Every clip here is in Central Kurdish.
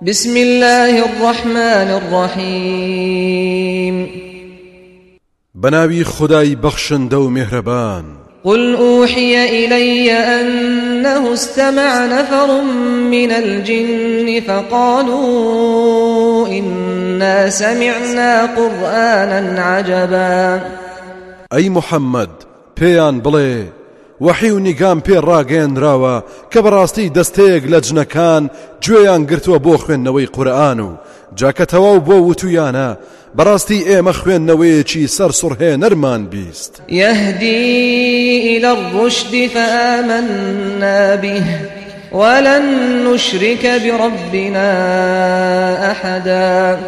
بسم الله الرحمن الرحيم بناوي خداي بخشن دو مهربان قل أوحي إلي أنه استمع نفر من الجن فقالوا إنا سمعنا قرآنا عجبا أي محمد بيان بلي وەحی و نیگام پێ ڕاگەێنراوە کە بەڕاستی دەستەیەک لە جنەکان گوێیان گرتووە بۆ خوێندنەوەی قورآن و جاکەتەوە و بۆ وتویانە بەڕاستی ئێمە خوێندنەوەیەکی سەر سوڕهێ نەرمان بیست یهدی إلى الرشد فآمنا به ولن نشرك بربنا أحدا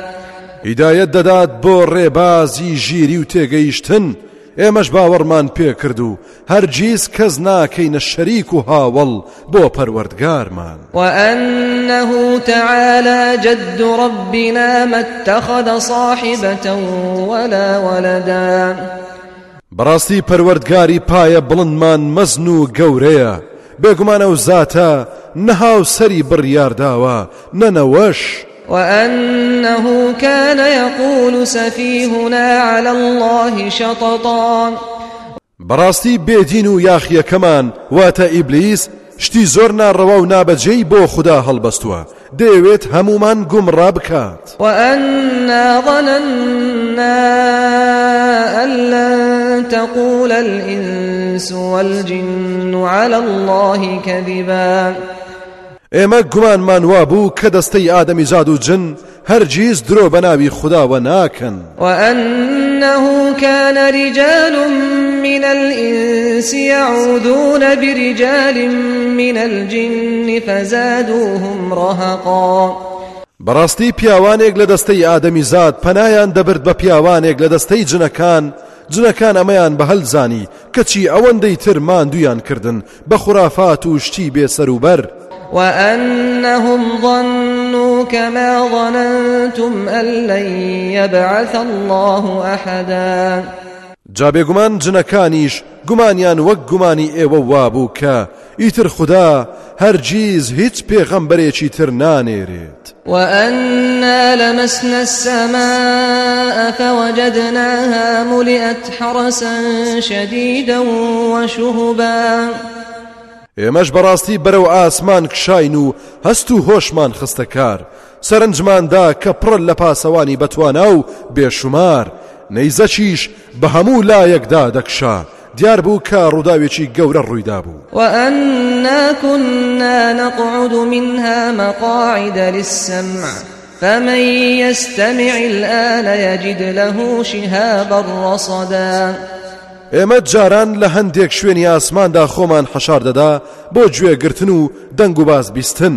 هداية دەدات بۆ ڕێبازی ژیری و تێگەیشتن ئێمەش باوەڕمان پێکرد و هەرگیز کەس ناکەینە شەریک و هاوڵ بۆ پەروەردگارمان وأنه تعالى جد ربنا ما اتخذ صاحبة ولا ولدا بەڕاستی پەروەردگاری پایە بڵندمان مەزن و گەورەیە بێگومانە و زاتە نەهاو سەری بڕیارداوە نەنەوەش وأنه كان يقول سفيهنا على الله شططا براستي بيدين وياخي كمان واتا إبليس شتی زۆر ناڕەوە و نابەجێی بۆ خدا هەڵبەستووە دەیەوێت هەمومان گومڕا بکات وأنناظننا أن لن تقول الإنس والجن على الله كذبا ئێمە گومانمان وا بوو کە دەستەی ئادەمی زاد و جن هەرگیز درۆ بەناوی خداوە ناکەن وأنه كان رجال من الإنس يعودون برجال من الجن فزادوهم رهقا بەڕاستی پیاوانێک لە دەستەی ئادەمی زاد پەنایان دەبرد بە پیاوانێک لە دەستەی جنەکان جنەکان ئەمەیان بە هەلزانی کەچی ئەوەندەی تر ماندویان کردن بە خوراافات و شتی بێسەروبەر وأنهم ظنوا كما ظننتم أن لن يبعث الله أحدا جا بێگومان جنەکانیش گومانیان وەک گومانی ئێوە وابوو کە ئیتر خوددا هەرگیز هیچ پێغەمبەرێکی تر نانێرێت وأنا لمسنا السماء فوجدناها ملئت حرسا شديدا وشهبا ئێمەش بەڕاستی بەرەو ئاسمان کشاین و هەست و هۆشمان خستە کار سەرنجماندا کە پڕل لە پاسەوانی بەتوانا و بێشمار نەیزەچیش بە هەموو لایەکدا دەکشا دیار بوو کە ڕووداوێکی گەورە ڕوویدا بوو وأناكنا نقعد منها مقاعد للسمع فمن يستمع الآن يجد له شهابا رصدا ئێمە جاران لە هەندێک شوێنی ئاسماندا خۆمان حەشار دەدا بۆ گوێگرتن و دەنگ و باز بیستن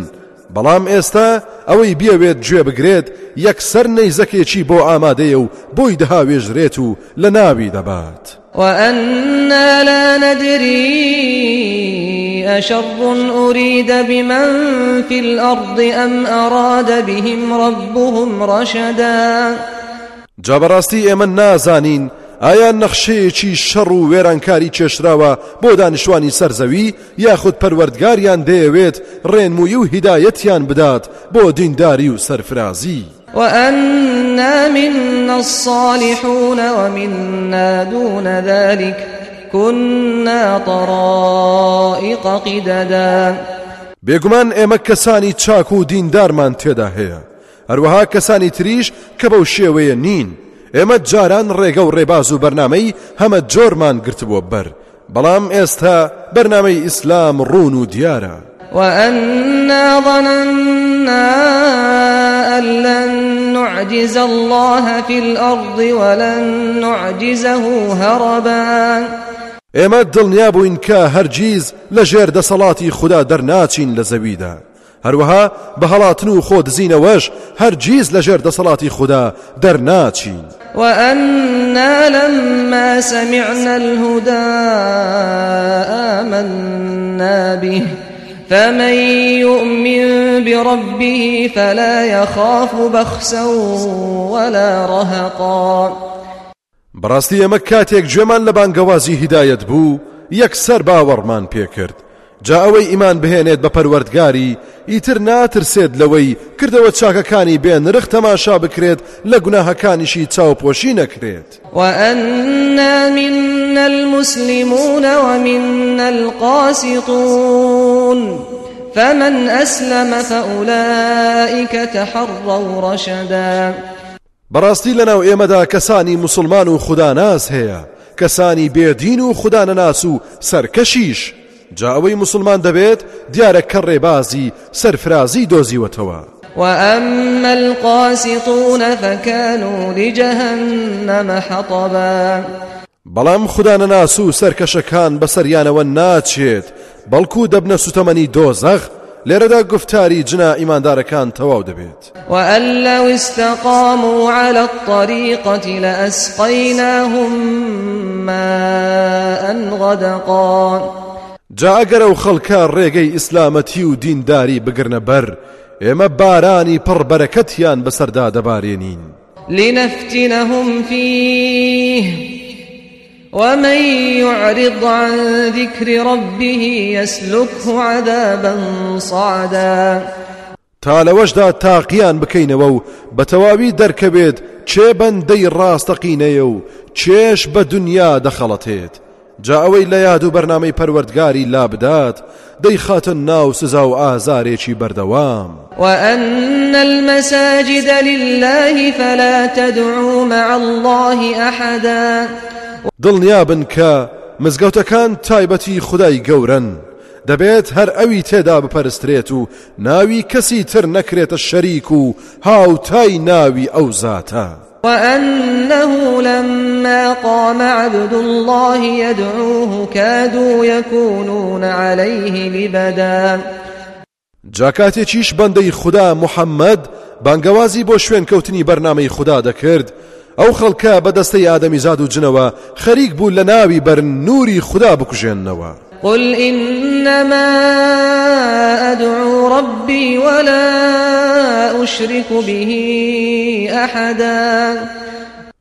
بەڵام ئێستا ئەوەی بیاوێت گوێ بگرێت یەکسەر نەیزەکێکی بۆ ئامادەیە و بۆی دەهاوێژرێت و لە ناوی دەبات وأنا لا ندري أشر أريد بمن في الأرض أم أراد بهم ربهم رشدا جابراستي ئێمە نازانین ئایا نەخشەیەکی شەڕ و وێرانکاری چێشراوە بۆ دانیشتوانی سەرزەوی یاخود پەروەردگاریان دەیەوێت ڕێنمووی و هیدایەتیان بدات بۆ دینداری و سەرفرازی وأنا منا الصالحون ومنا دون ذلك كنا طرائق قددا بێگومان ئێمە کەسانی چاک و دیندارمان تێدا هەیە هەروەها کەسانی تریش کە بەو شێوەیە نین ئێمە جاران ڕێگە و ڕێباز و بەرنمەی هەمە جۆرمان گرتبووە بەر بەڵام ئێستا بەرنمەی ئیسلام ڕون و دیارە وأنا ظننا أن لن نعجز الله في الأرض ولن نعجزه هربا ئێمە دڵنیا بووین کە هەرگیز لە ژێر دەسەڵاتی خوددا دەرناچین لە زەویدا هەروەها بە هەڵاتن و خۆ دزینەوەش هەرگیز لەژێر دەسەڵاتی خوددا دەرناچین وأنا لما سمعنا الهدى آمنا به فمن يؤمن بربه فلا يخاف بخسا ولا رهقا بەڕاستی ئەمە کاتێک گوێمان لە بانگەوازی هیدایەت بوو یەکسەر باوەڕمان پێکرد جا ئەوەی ئیمان بهێنێت بە پەروەردگاری ئیتر ناترسێت لەوەی کردەوە چاکەکانی بێ نرخ تەماشا بکرێت لە گوناهەکانیشی چاوپۆشی نەکرێت وأنا منا المسلمون ومنا القاسطون فمن أسلم فأولئك تحروا رشدا بەڕاستی لەناو ئێمەدا کەسانی مسلمان و خوداناس هەیە کەسانی بێدین و خودانەناس و سەرکەشیش جا ئەوەی مسلمان دەبێت دیارە کە ڕێبازی سەرفرازی دۆزیوەتەوە وأما القاسطون فكانوا لجهنم حطبا بەڵام خوددانە ناس و سەرکەشەکان بەسەریانەوە ناچێت بەڵکو دەبنە سوتەمەنی دۆزەخ لێرەدا گفتاری جنا ئیماندارەکان تەواو دەبێت وألو استقاموا على الطريقة لأسقيناهم ماء غدقا جا ئەگەر ئەو خەڵکە ڕێگەی ئیسلامەتی و دینداری بگرنە بەر ئێمە بارانی پڕبەرەکەتیان بەسەردا دەبارێنین لنفتنهم فيه ومن يعرض عن ذكر ربه يسلكه عذابا صعدا تا لەوەشدا تاقییان بکەینەوە و بە تەواوی دەرکەبێت چێ بەندەی ڕاستەقینەیە و چێش بە دنیا دەخەڵەتێت جا ئەوەی لە یاد و بەرنامەی پەروەردگاری لا بدات دەی خاتە ناو سزا و ئازارێکی بەردەوام وأن المساجد لله فلا تدعوا مع الله أحدا دڵنیابن کە مزگەوتەکان تایبەتی خدای گەورن دەبێت هەر ئەوی تێدا بپەرسترێت و ناوی کەسی تر نەکرێتە شەریک و هاوتای ناوی ئەو زاتە. وأنه لما قام عبد الله يدعوه كادوا يكونون عليه لبدا جاکاتێ چیش بەندەی خوددا محەممەد بانگەوازی بۆ شوێن کەوتنی بەرنمەی خوددا دەکرد ئەو خەڵکە بەدەستەی ئادەمی زاد و جنەوە خەریک بوو لە ناوی بەرن نووری خوددا بکوژێننەوە قل إنما أدعو ربي ولا أشرك به أحدا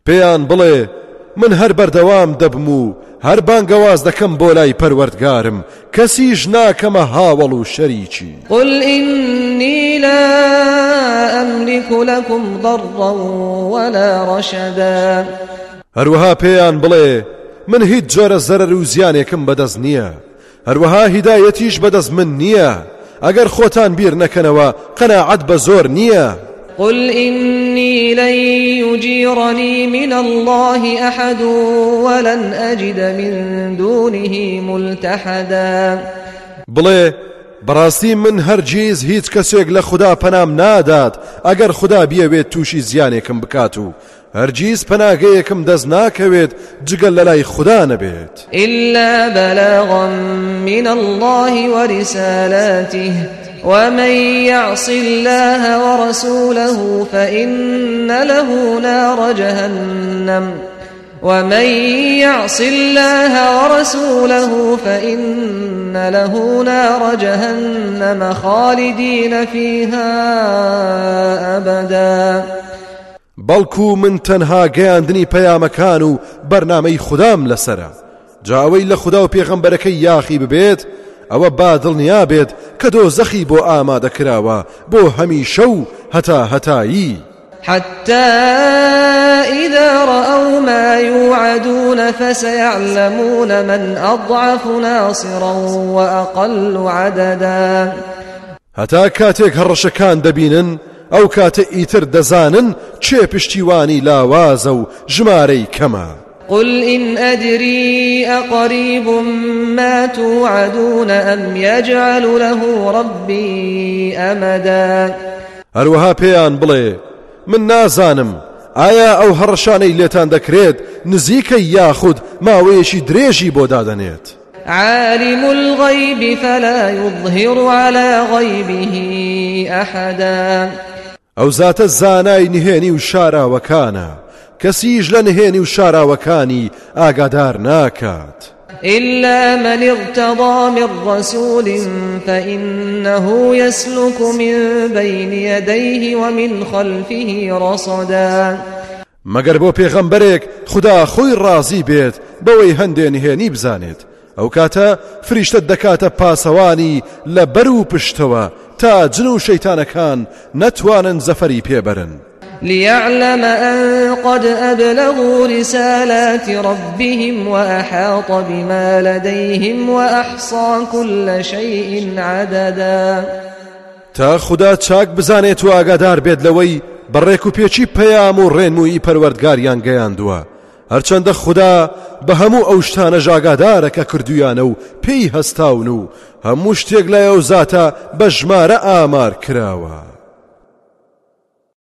بيان بڵێ من هەر بەردەوام دەبم و هەر بانگەواز دەکەم بۆ لای پەروەردگارم کەسیش ناکەمە هاوڵ و شەریکی قل إني لا أملك لكم ضرا ولا رشدا هەروەها پێیان بڵێ من هیچ جۆرە زەرەر و زیانێکم بەدەست نییە هەروەها هیدایەتیش بەدەست من نییە ئەگەر خۆتان بیر نەکەنەوە قەنەعەت بە زۆر نییە. قل إني لن يجيرني من الله أحد ولن أجد من دونه ملتحدا بڵێ بەڕاستی من هەرگیز هیچ کەسێک لە خوددا پەنام نادات ئەگەر خوددا بیەوێت تووشی زیانێکم بکات و هەرگیز پەناگەیەکم دەست ناکەوێت جگەل لە لای خوددا نەبێت إلا بەلاغم من الله ورسالاته ومن يعص الله ورسوله فإن له نار جهنم ومن يعص الله ورسوله فإن له نار جهنم خالدين فيها أبداً بەڵکو من تەنها گەیاندنی پەیامەکان و بەرنامەی خوددام لەسرە جاوەی لە خوددا و پێغەمبەرەکەی یاخی ببێت ئەوە با دڵنیا بێت کە دۆ زەخی بۆ ئامادەکراوە بۆ هەمیشە و هەتا هەتایی حتى إذا رأوا ما يوعدون فسيعلمون من أضعف ناصرا وأقل عددا هتا كاتيك هرشكان دبينن ئەو کاتە ئیتر دەزانن چێ پشتیوانی لاوازە و ژمارەی کەمە. قل إن أدري أقريب ما توعدون أم يجعل له ربي أمدا هەروەها پێیان بڵێ من نازانم ئایا ئەو هەڕەشانەی لێتان دەکرێت نزیکە یاخود ماوەیەشی درێژی بۆ دادەنێت عالم الغيب فلا يظهر على غيبه أحدا ئەو زاتە زانای نهێنی و شاراوەکانە کەسیش لە نهێنی و شاراوەکانی ئاگادار ناکات. إلا من ارتضى من رسول فإنه يسلك من بين يديه ومن خلفه رصدا مەگەر بۆ پێغەمبەرێک خدا خۆی ڕازی بێت بەوەی هەندێنهێنی بزانێت ئەو کاتە فریشتە دەکاتە پاسەوانی لە بەر و پشتەوە تا جن و شەیتانەکان نەتوانن زەفەری پێبەرن ليعلم أن قد أبلغوا رسالات ربهم وأحاط بما لديهم وأحصى كل شيء عددا تا خدا چاک بزانێت و ئاگادار بێت لەوەی بەڕێک و پێچی پەیام و ڕێنمویی پەروەردگاریان گەیاندووە هەرچەندە خوددا بە هەموو ئەو شتانە ژاگادارەکە کردویانە و پێی هەستاون و هەموو شتێک لایە و زاتە بە ژمارە ئامار کراوە.